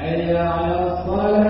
حي على الصلاة.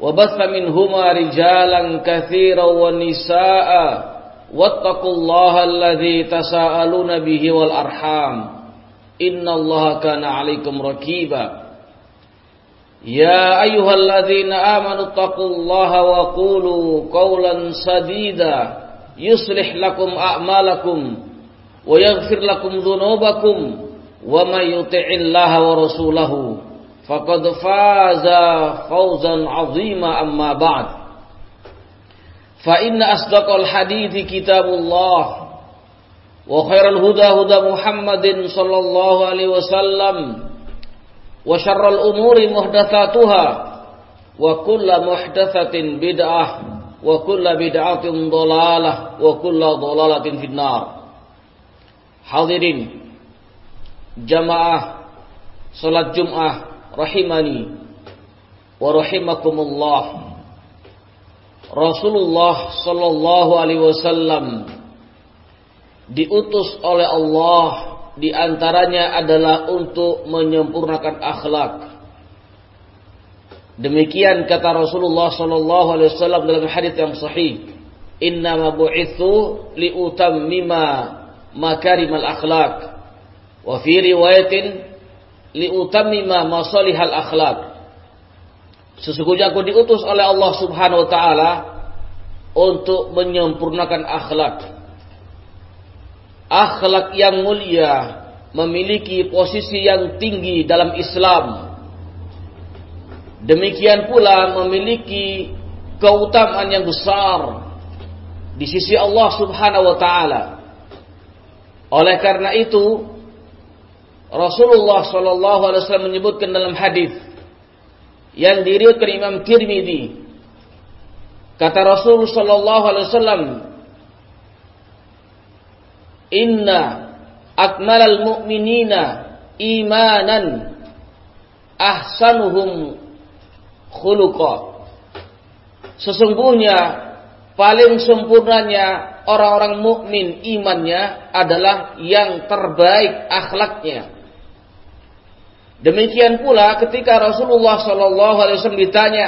وبث منهما رجالا كثيرا ونساء واتقوا الله الذي تساءلون به والأرحام. إن الله كان عليكم ركيبا. يا أيها الذين آمنوا اتقوا الله وقولوا قولا سديدا. يصلح لكم أعمالكم ويغفر لكم ذنوبكم ومن يطع الله ورسوله فقد فاز فوزا عظيما أما بعد. فإن أصدق الحديث كتاب الله وخير الهدى هدى محمد صلى الله عليه وسلم وشر الأمور محدثاتها وكل محدثة بدعة وكل بدعة ضلالة وكل ضلالة في النار. حاضرين. جماعة صلاة جمعة. Rahimani wa rahimakumullah. Rasulullah sallallahu alaihi wasallam diutus oleh Allah di antaranya adalah untuk menyempurnakan akhlak. Demikian kata Rasulullah sallallahu alaihi wasallam dalam hadis yang sahih, "Inna ma bu'ithu liutammima makarimal akhlak." Wa fi riwayatin liutammima masalihal akhlak. Sesungguhnya aku diutus oleh Allah Subhanahu wa taala untuk menyempurnakan akhlak. Akhlak yang mulia memiliki posisi yang tinggi dalam Islam. Demikian pula memiliki keutamaan yang besar di sisi Allah Subhanahu wa taala. Oleh karena itu, Rasulullah Shallallahu Alaihi Wasallam menyebutkan dalam hadis yang diriwayatkan Imam Tirmidzi kata Rasul Shallallahu Alaihi Wasallam Inna akmalal mu'minina imanan ahsanuhum khuluqa Sesungguhnya paling sempurnanya orang-orang mukmin imannya adalah yang terbaik akhlaknya. Demikian pula ketika Rasulullah Shallallahu Alaihi Wasallam ditanya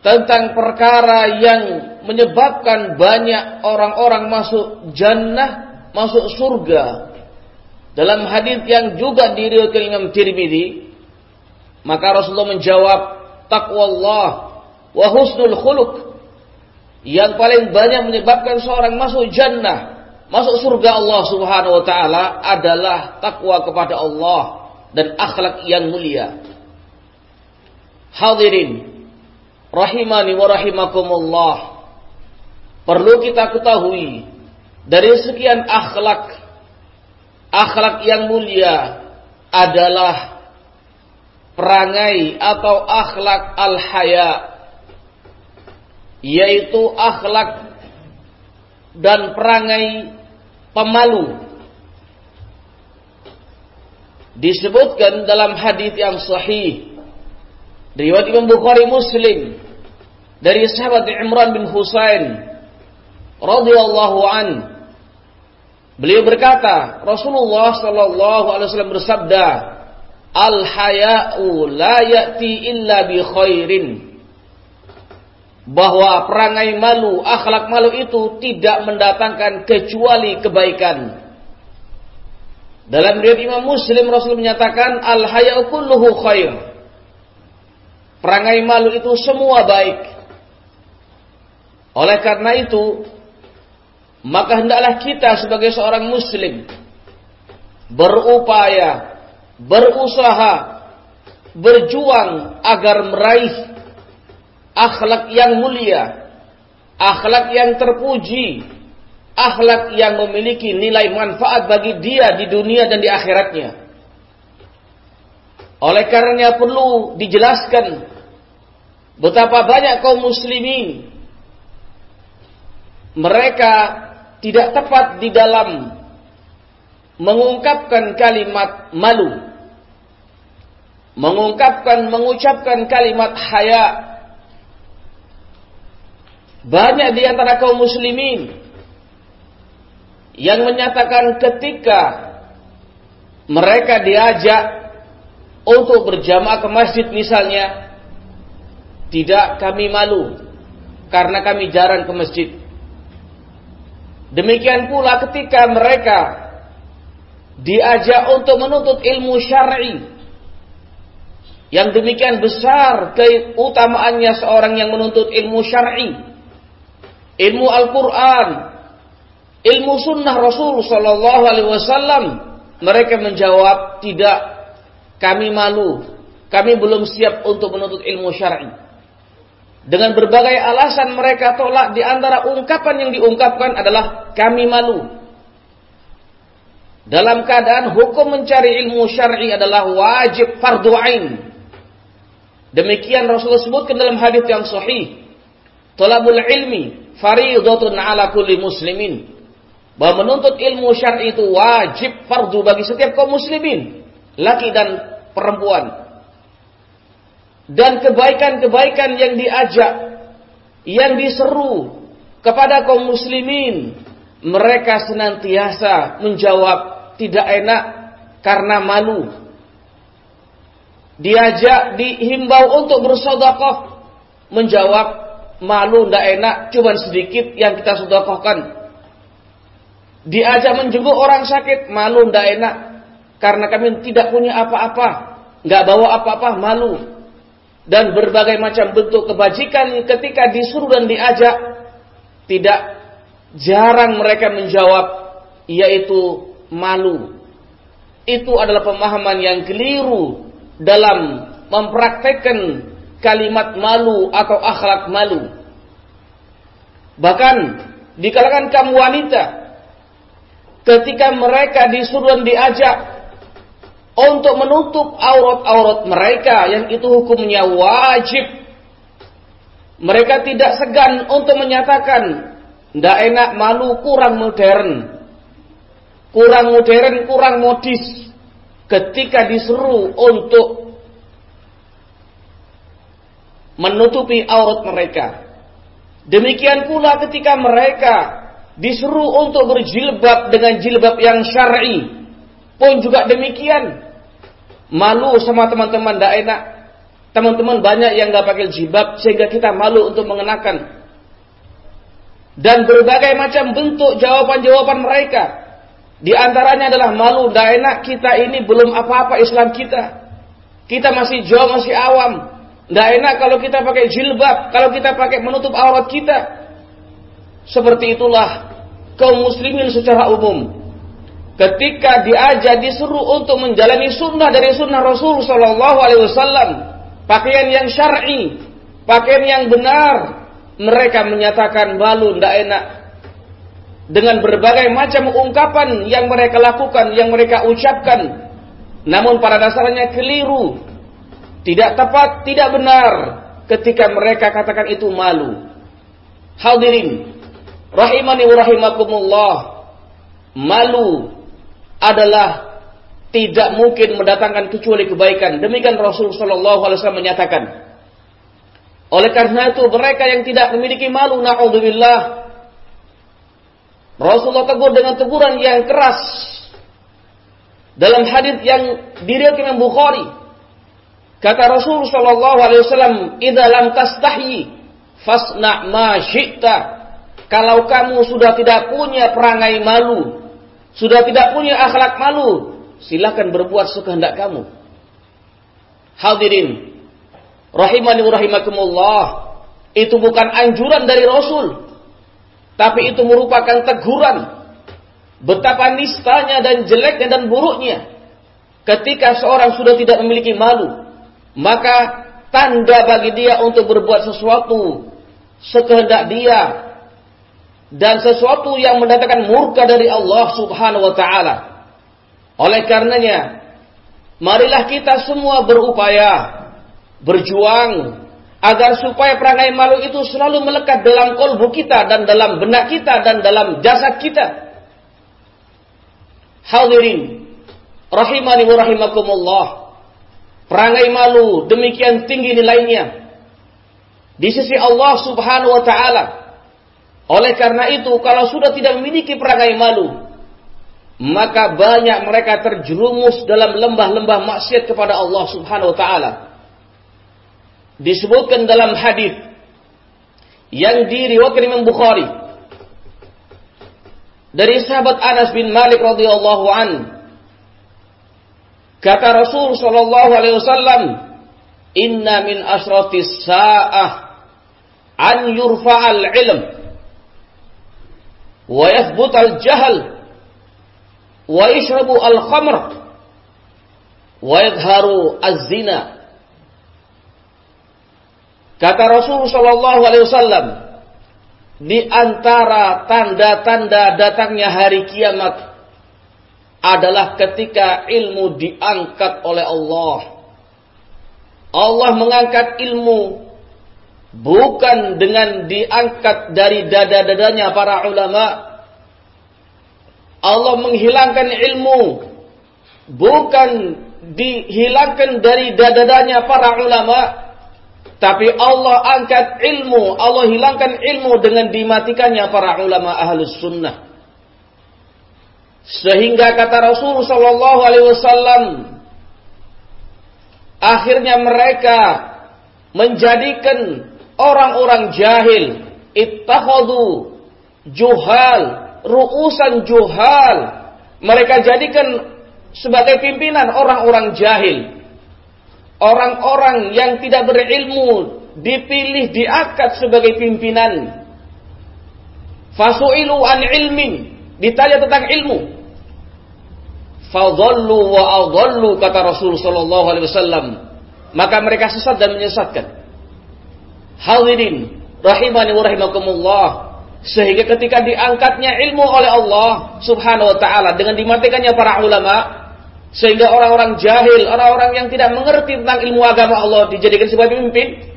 tentang perkara yang menyebabkan banyak orang-orang masuk jannah, masuk surga. Dalam hadis yang juga diriwayatkan Imam Tirmidzi, maka Rasulullah menjawab, takwa Allah wa husnul khuluq. Yang paling banyak menyebabkan seorang masuk jannah, masuk surga Allah Subhanahu wa taala adalah takwa kepada Allah dan akhlak yang mulia. Hadirin rahimani wa rahimakumullah. Perlu kita ketahui dari sekian akhlak akhlak yang mulia adalah perangai atau akhlak al-haya yaitu akhlak dan perangai pemalu disebutkan dalam hadis yang sahih. Riwayat Imam Bukhari Muslim dari sahabat Imran bin Husain radhiyallahu an. Beliau berkata Rasulullah sallallahu alaihi wasallam bersabda al haya'u la ya'ti illa bi khairin bahwa perangai malu, akhlak malu itu tidak mendatangkan kecuali kebaikan. Dalam riwayat Imam Muslim Rasul menyatakan al haya'u kulluhu khair. Perangai malu itu semua baik. Oleh karena itu, maka hendaklah kita sebagai seorang muslim berupaya, berusaha, berjuang agar meraih akhlak yang mulia, akhlak yang terpuji, akhlak yang memiliki nilai manfaat bagi dia di dunia dan di akhiratnya. Oleh karenanya perlu dijelaskan betapa banyak kaum muslimin mereka tidak tepat di dalam mengungkapkan kalimat malu, mengungkapkan mengucapkan kalimat haya. Banyak di antara kaum muslimin yang menyatakan ketika mereka diajak untuk berjamaah ke masjid misalnya tidak kami malu karena kami jarang ke masjid. Demikian pula ketika mereka diajak untuk menuntut ilmu syar'i yang demikian besar keutamaannya seorang yang menuntut ilmu syar'i, ilmu Al-Qur'an, ilmu sunnah Rasul sallallahu alaihi wasallam, mereka menjawab tidak, kami malu, kami belum siap untuk menuntut ilmu syar'i. Dengan berbagai alasan mereka tolak di antara ungkapan yang diungkapkan adalah kami malu. Dalam keadaan hukum mencari ilmu syar'i adalah wajib fardu ain Demikian Rasulullah sebutkan dalam hadis yang sahih. Talabul ilmi fariidatun ala kulli muslimin. Bahwa menuntut ilmu syar'i itu wajib fardu bagi setiap kaum muslimin, laki dan perempuan. Dan kebaikan-kebaikan yang diajak, yang diseru kepada kaum muslimin, mereka senantiasa menjawab tidak enak karena malu. Diajak dihimbau untuk bersodakoh menjawab malu ndak enak cuman sedikit yang kita sodakohkan diajak menjenguk orang sakit malu ndak enak. Karena kami tidak punya apa-apa nggak bawa apa-apa malu. Dan berbagai macam bentuk kebajikan ketika disuruh dan diajak tidak jarang mereka menjawab yaitu malu. Itu adalah pemahaman yang keliru dalam mempraktekkan kalimat malu atau akhlak malu. Bahkan di kalangan kaum wanita ketika mereka disuruh dan diajak untuk menutup aurat-aurat mereka yang itu hukumnya wajib. Mereka tidak segan untuk menyatakan tidak enak malu kurang modern. Kurang modern kurang modis. Ketika disuruh untuk menutupi aurat mereka. Demikian pula ketika mereka disuruh untuk berjilbab dengan jilbab yang syar'i pun juga demikian. Malu sama teman-teman tidak enak. Teman-teman banyak yang nggak pakai jilbab sehingga kita malu untuk mengenakan. Dan berbagai macam bentuk jawaban-jawaban mereka di antaranya adalah malu, tidak enak kita ini belum apa-apa Islam kita. Kita masih jauh, masih awam. Tidak enak kalau kita pakai jilbab, kalau kita pakai menutup aurat kita. Seperti itulah kaum muslimin secara umum. Ketika diajak disuruh untuk menjalani sunnah dari sunnah Rasul Shallallahu Alaihi Wasallam, pakaian yang syar'i, pakaian yang benar, mereka menyatakan malu, tidak enak dengan berbagai macam ungkapan yang mereka lakukan, yang mereka ucapkan. Namun pada dasarnya keliru, tidak tepat, tidak benar ketika mereka katakan itu malu. Hadirin, rahimani wa rahimakumullah. Malu adalah tidak mungkin mendatangkan kecuali kebaikan. Demikian Rasul sallallahu alaihi wasallam menyatakan. Oleh karena itu mereka yang tidak memiliki malu naudzubillah Rasulullah tegur dengan teguran yang keras. Dalam hadis yang diriwayatkan Bukhari, kata Rasul sallallahu alaihi wasallam, "Idza lam tastahi fasna ma syi'ta." Kalau kamu sudah tidak punya perangai malu, sudah tidak punya akhlak malu, silakan berbuat sekehendak kamu. Hadirin, rahimani wa rahimakumullah, itu bukan anjuran dari Rasul, tapi itu merupakan teguran. Betapa nistanya dan jeleknya dan buruknya. Ketika seorang sudah tidak memiliki malu. Maka tanda bagi dia untuk berbuat sesuatu. Sekehendak dia. Dan sesuatu yang mendatangkan murka dari Allah subhanahu wa ta'ala. Oleh karenanya. Marilah kita semua berupaya. Berjuang agar supaya perangai malu itu selalu melekat dalam kolbu kita dan dalam benak kita dan dalam jasad kita. Hadirin, rahimani wa rahimakumullah. Perangai malu demikian tinggi nilainya di sisi Allah Subhanahu wa taala. Oleh karena itu, kalau sudah tidak memiliki perangai malu, maka banyak mereka terjerumus dalam lembah-lembah maksiat kepada Allah Subhanahu wa taala. Disebutkan dalam hadis yang diriwayatkan Imam Bukhari dari sahabat Anas bin Malik radhiyallahu an. Kata Rasul sallallahu alaihi wasallam inna min asratis sa'ah an yurfa'al ilm wa al khamr wa yadharu az-zina. Kata Rasul sallallahu alaihi wasallam di antara tanda-tanda datangnya hari kiamat adalah ketika ilmu diangkat oleh Allah. Allah mengangkat ilmu bukan dengan diangkat dari dada-dadanya para ulama. Allah menghilangkan ilmu bukan dihilangkan dari dada-dadanya para ulama tapi Allah angkat ilmu, Allah hilangkan ilmu dengan dimatikannya para ulama ahlus sunnah. Sehingga kata Rasul Sallallahu Alaihi Wasallam, akhirnya mereka menjadikan orang-orang jahil, ittakhadu juhal, ruusan juhal. Mereka jadikan sebagai pimpinan orang-orang jahil orang-orang yang tidak berilmu dipilih diangkat sebagai pimpinan. Fasu'ilu an ilmin, ditanya tentang ilmu. Fadhallu wa adhallu kata Rasul sallallahu alaihi wasallam. Maka mereka sesat dan menyesatkan. Hadirin rahimani wa rahimakumullah. Sehingga ketika diangkatnya ilmu oleh Allah subhanahu wa ta'ala dengan dimatikannya para ulama, sehingga orang-orang jahil, orang-orang yang tidak mengerti tentang ilmu agama Allah dijadikan sebagai pemimpin.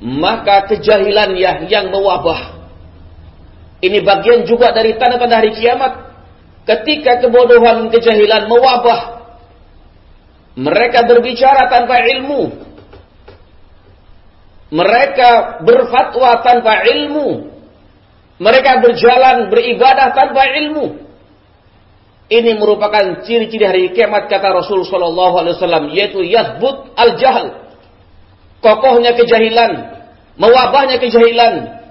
Maka kejahilan ya yang mewabah. Ini bagian juga dari tanda-tanda hari kiamat. Ketika kebodohan kejahilan mewabah. Mereka berbicara tanpa ilmu. Mereka berfatwa tanpa ilmu. Mereka berjalan beribadah tanpa ilmu. Ini merupakan ciri-ciri hari kiamat kata Rasul Shallallahu Alaihi Wasallam yaitu yadbut al jahal, kokohnya kejahilan, mewabahnya kejahilan.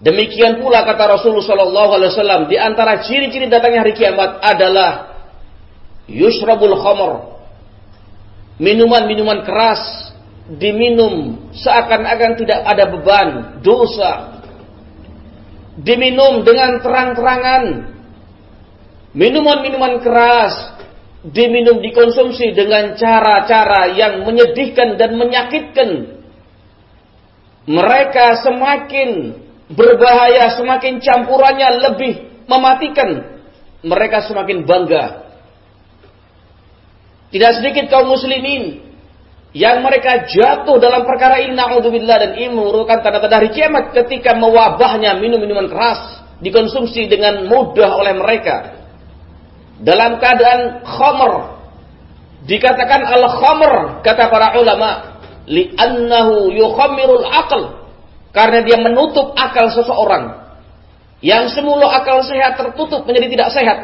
Demikian pula kata Rasul Shallallahu Alaihi Wasallam di antara ciri-ciri datangnya hari kiamat adalah yusrabul khamr, minuman-minuman keras diminum seakan-akan tidak ada beban, dosa. Diminum dengan terang-terangan, Minuman-minuman keras diminum dikonsumsi dengan cara-cara yang menyedihkan dan menyakitkan. Mereka semakin berbahaya, semakin campurannya lebih mematikan. Mereka semakin bangga. Tidak sedikit kaum muslimin yang mereka jatuh dalam perkara ini naudzubillah dan ini merupakan tanda-tanda hari kiamat ketika mewabahnya minum-minuman keras dikonsumsi dengan mudah oleh mereka dalam keadaan khamr. Dikatakan al-khamr kata para ulama li'annahu yukhammirul aql karena dia menutup akal seseorang yang semula akal sehat tertutup menjadi tidak sehat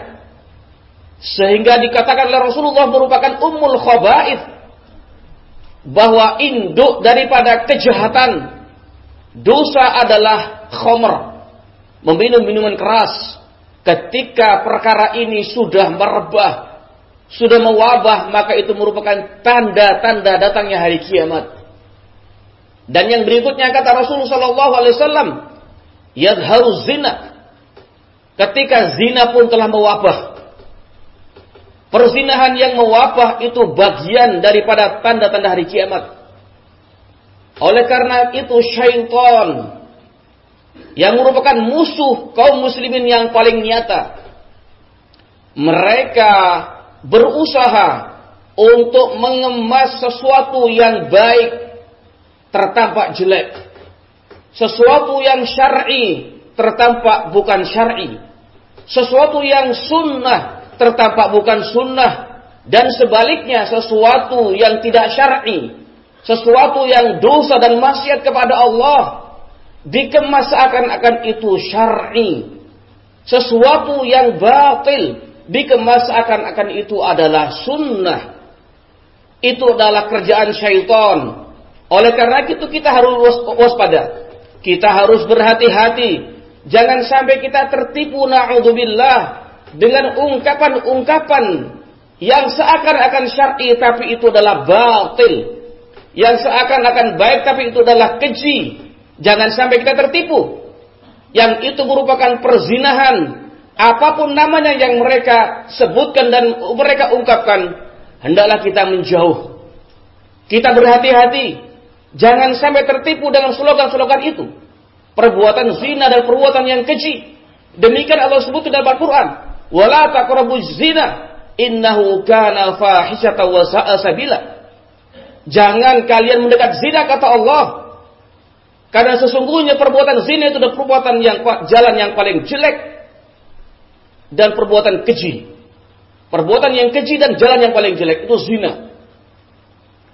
sehingga dikatakan oleh Rasulullah merupakan ummul khaba'ith bahwa induk daripada kejahatan dosa adalah khamr meminum minuman keras Ketika perkara ini sudah merebah, sudah mewabah, maka itu merupakan tanda-tanda datangnya hari kiamat. Dan yang berikutnya kata Rasulullah Sallallahu Alaihi Wasallam, zina. Ketika zina pun telah mewabah, Perzinahan yang mewabah itu bagian daripada tanda-tanda hari kiamat. Oleh karena itu syaitan yang merupakan musuh kaum muslimin yang paling nyata. Mereka berusaha untuk mengemas sesuatu yang baik tertampak jelek. Sesuatu yang syar'i tertampak bukan syar'i. Sesuatu yang sunnah tertampak bukan sunnah. Dan sebaliknya sesuatu yang tidak syar'i. Sesuatu yang dosa dan maksiat kepada Allah dikemas seakan-akan itu syar'i. Sesuatu yang batil dikemas seakan-akan itu adalah sunnah. Itu adalah kerjaan syaitan. Oleh karena itu kita harus waspada. Kita harus berhati-hati Jangan sampai kita tertipu na'udzubillah dengan ungkapan-ungkapan yang seakan-akan syar'i tapi itu adalah batil. Yang seakan-akan baik tapi itu adalah keji. Jangan sampai kita tertipu. Yang itu merupakan perzinahan. Apa pun namanya yang mereka sebutkan dan mereka ungkapkan, hendaklah kita menjauh. Kita berhati-hati. Jangan sampai tertipu dengan slogan-slogan itu perbuatan zina dan perbuatan yang keji. Demikian Allah sebut dalam Al-Quran. Wala taqrabu zina innahu kana fahisyata wa sa'a sabila. Jangan kalian mendekat zina kata Allah. Karena sesungguhnya perbuatan zina itu adalah perbuatan yang jalan yang paling jelek dan perbuatan keji. Perbuatan yang keji dan jalan yang paling jelek itu zina.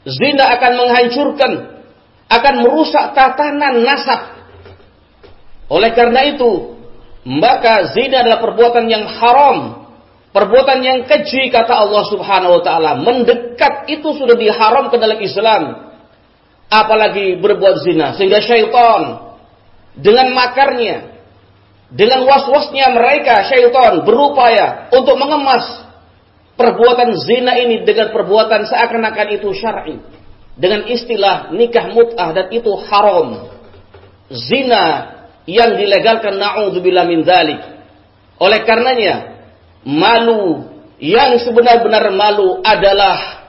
Zina akan menghancurkan, akan merusak tatanan nasab oleh karena itu, maka zina adalah perbuatan yang haram, perbuatan yang keji kata Allah Subhanahu wa taala. Mendekat itu sudah diharamkan dalam Islam. Apalagi berbuat zina sehingga syaitan dengan makarnya dengan was-wasnya mereka syaitan berupaya untuk mengemas perbuatan zina ini dengan perbuatan seakan-akan itu syar'i dengan istilah nikah mut'ah dan itu haram. Zina yang dilegalkan naudzubillah min dzalik. Oleh karenanya, malu yang sebenar-benar malu adalah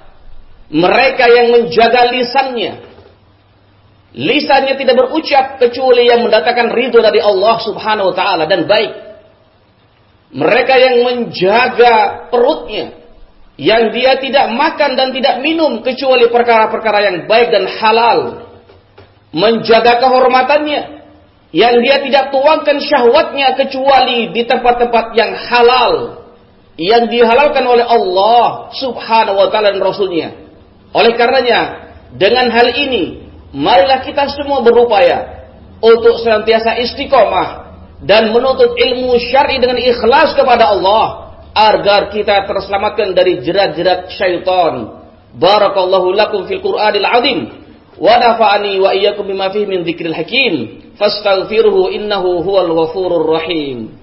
mereka yang menjaga lisannya. Lisannya tidak berucap kecuali yang mendatangkan ridho dari Allah Subhanahu wa taala dan baik. Mereka yang menjaga perutnya yang dia tidak makan dan tidak minum kecuali perkara-perkara yang baik dan halal. Menjaga kehormatannya yang dia tidak tuangkan syahwatnya kecuali di tempat-tempat yang halal yang dihalalkan oleh Allah Subhanahu wa taala dan rasulnya. Oleh karenanya, dengan hal ini, marilah kita semua berupaya untuk senantiasa istiqomah dan menuntut ilmu syar'i dengan ikhlas kepada Allah agar kita terselamatkan dari jerat-jerat syaitan. Barakallahu lakum fil Qur'anil azim ونفعني وإياكم بما فيه من ذكر الحكيم. فاستغفره إنه هو الغفور الرحيم.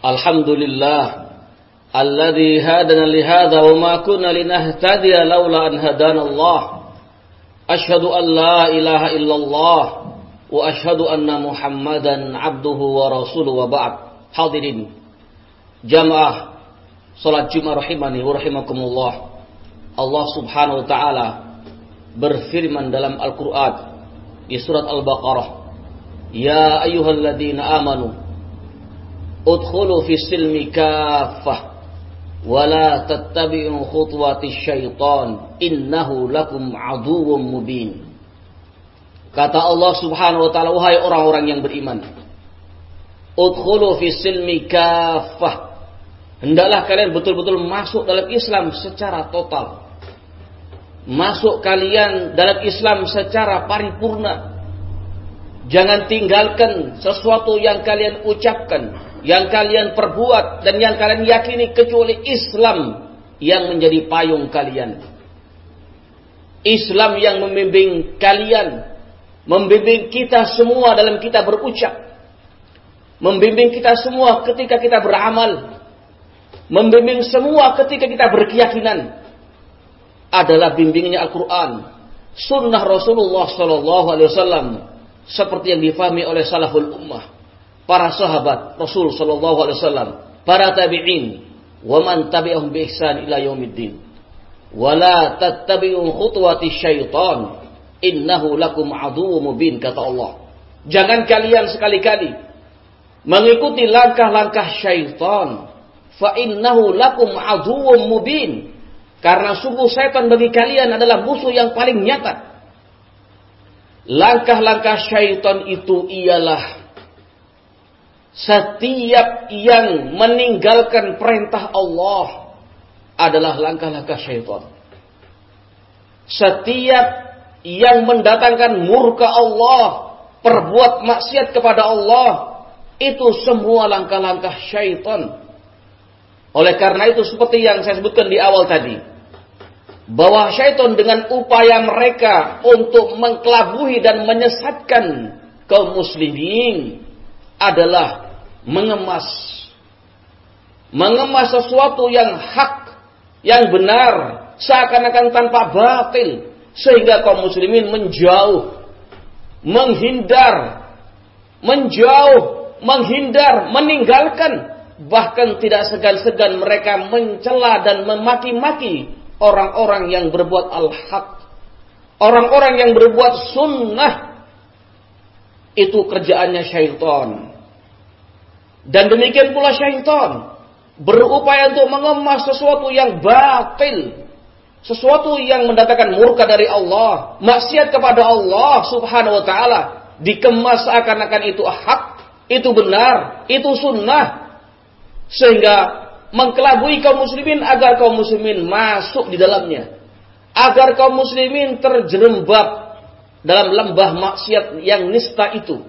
Alhamdulillah alladhi hadana li wa ma kunna linahtadiya laula an hadana Allah. Asyhadu an la ilaha illallah wa asyhadu anna muhammadan abduhu wa rasuluhu wa ba'd. Hadirin jamaah salat Jumat rahimani wa rahimakumullah. Allah Subhanahu wa taala berfirman dalam Al-Qur'an di surat Al-Baqarah. Ya ayyuhalladzina amanu udkhulu fis silmi kaffah wala tattabi'u khutuwati syaitan. Innahu lakum aduwwum mubin. Kata Allah Subhanahu wa taala wahai orang-orang yang beriman udkhulu fi silmi kafah hendaklah kalian betul-betul masuk dalam Islam secara total. Masuk kalian dalam Islam secara paripurna. Jangan tinggalkan sesuatu yang kalian ucapkan yang kalian perbuat dan yang kalian yakini kecuali Islam yang menjadi payung kalian. Islam yang membimbing kalian, membimbing kita semua dalam kita berucap, membimbing kita semua ketika kita beramal, membimbing semua ketika kita berkeyakinan adalah bimbingnya Al-Quran, Sunnah Rasulullah Sallallahu Alaihi Wasallam seperti yang difahami oleh salaful ummah para sahabat Rasul sallallahu alaihi wasallam, para tabi'in, wa man tabi'ahum bi ihsan ila yaumiddin. Wala tattabi'u khutuwati syaitan, innahu lakum aduwwum mubin kata Allah. Jangan kalian sekali-kali mengikuti langkah-langkah syaitan, fa innahu lakum aduwwum mubin. Karena sungguh setan bagi kalian adalah musuh yang paling nyata. Langkah-langkah syaitan itu ialah setiap yang meninggalkan perintah Allah adalah langkah-langkah syaitan. Setiap yang mendatangkan murka Allah perbuat maksiat kepada Allah, itu semua langkah-langkah syaitan. Oleh karena itu seperti yang saya sebutkan di awal tadi, bahwa syaitan dengan upaya mereka untuk mengkelabuhi dan menyesatkan kaum muslimin adalah mengemas mengemas sesuatu yang hak, yang benar, seakan-akan tanpa batil sehingga kaum muslimin menjauh, menghindar, menjauh, menghindar, meninggalkan bahkan tidak segan-segan mereka mencela dan memaki-maki orang-orang yang berbuat al-haq. Orang-orang yang berbuat sunnah itu kerjaannya syaitan. Dan demikian pula syaitan. Berupaya untuk mengemas sesuatu yang batil, sesuatu yang mendatangkan murka dari Allah, maksiat kepada Allah Subhanahu wa taala, dikemas seakan-akan itu hak, itu benar, itu sunnah, sehingga mengkelabui kaum muslimin agar kaum muslimin masuk di dalamnya, agar kaum muslimin terjerembab dalam lembah maksiat yang nista itu.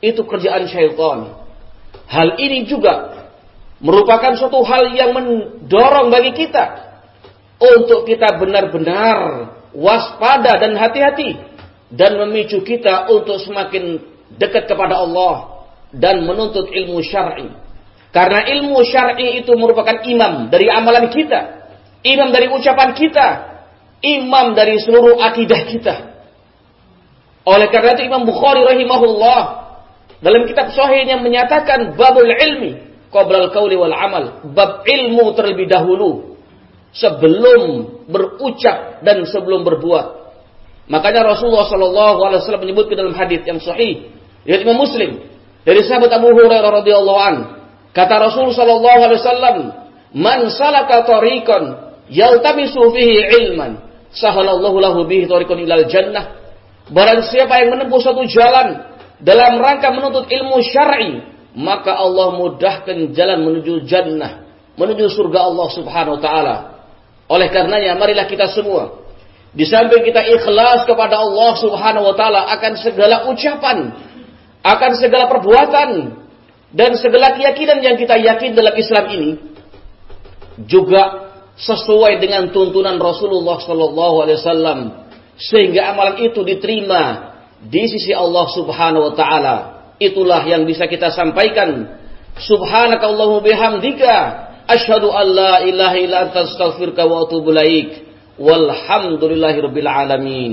Itu kerjaan syaitan. Hal ini juga merupakan suatu hal yang mendorong bagi kita untuk kita benar-benar waspada dan hati-hati dan memicu kita untuk semakin dekat kepada Allah dan menuntut ilmu syar'i. Karena ilmu syar'i itu merupakan imam dari amalan kita, imam dari ucapan kita, imam dari seluruh akidah kita. Oleh karena itu Imam Bukhari rahimahullah dalam kitab sahihnya menyatakan babul ilmi qoblal qauli wal amal, bab ilmu terlebih dahulu. Sebelum berucap dan sebelum berbuat. Makanya Rasulullah Shallallahu alaihi wasallam menyebutkan dalam hadis yang sahih dari Imam Muslim dari sahabat Abu Hurairah radhiyallahu an kata Rasul Shallallahu alaihi wasallam man salaka tariqan yaltamisu fihi ilman sahalallahu lahu bihi tariqan ilal jannah. Barang siapa yang menempuh suatu jalan dalam rangka menuntut ilmu syar'i maka Allah mudahkan jalan menuju jannah, menuju surga Allah Subhanahu wa taala. Oleh karenanya marilah kita semua di samping kita ikhlas kepada Allah Subhanahu wa taala akan segala ucapan, akan segala perbuatan dan segala keyakinan yang kita yakin dalam Islam ini juga sesuai dengan tuntunan Rasulullah sallallahu alaihi wasallam sehingga amalan itu diterima di sisi Allah Subhanahu wa taala Itulah yang bisa kita sampaikan. Subhanakallahumma bihamdika asyhadu an la ilaha illa anta astaghfiruka wa atubu ilaik. Walhamdulillahirabbil alamin.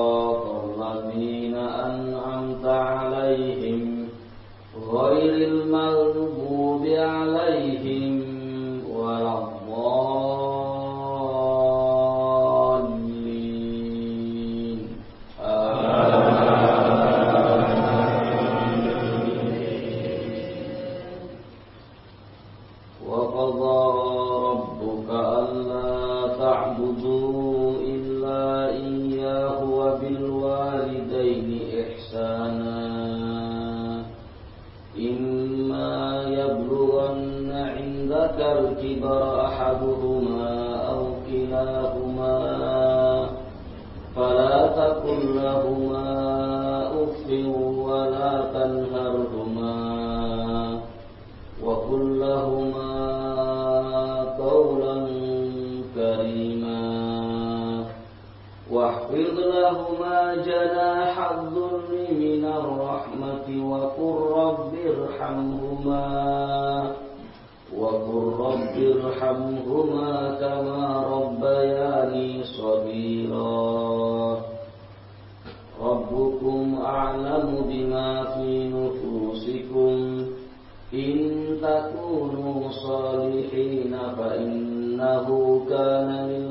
الرحمة وقل رب ارحمهما وقل رب ارحمهما كما ربياني صغيرا. ربكم أعلم بما في نفوسكم. إن تكونوا صالحين فإنه كان للأوابين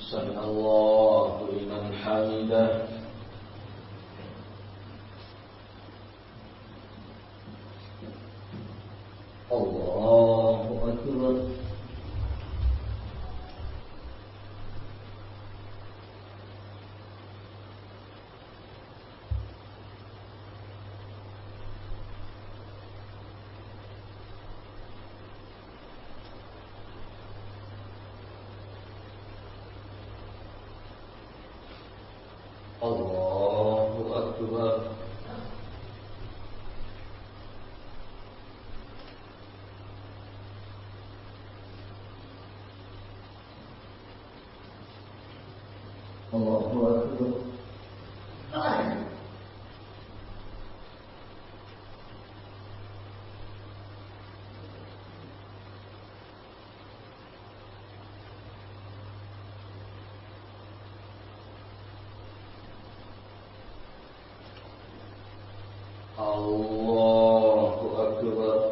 سمع الله لمن حمده الله أكبر الله أكبر الله أكبر الله أكبر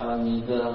啊你的